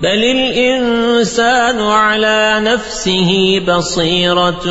بل الإنسان على نفسه بصيرة